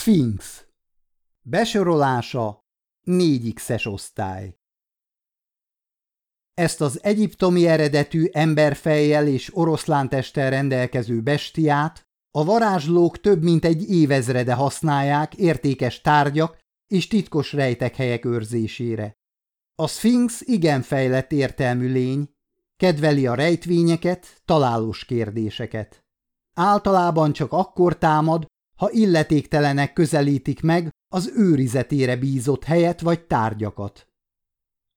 Sphinx Besorolása 4X-es osztály Ezt az egyiptomi eredetű emberfejjel és oroszlántesttel rendelkező bestiát a varázslók több mint egy évezrede használják értékes tárgyak és titkos rejtekhelyek őrzésére. A Sphinx igen fejlett értelmű lény, kedveli a rejtvényeket, találós kérdéseket. Általában csak akkor támad, ha illetéktelenek közelítik meg az őrizetére bízott helyet vagy tárgyakat.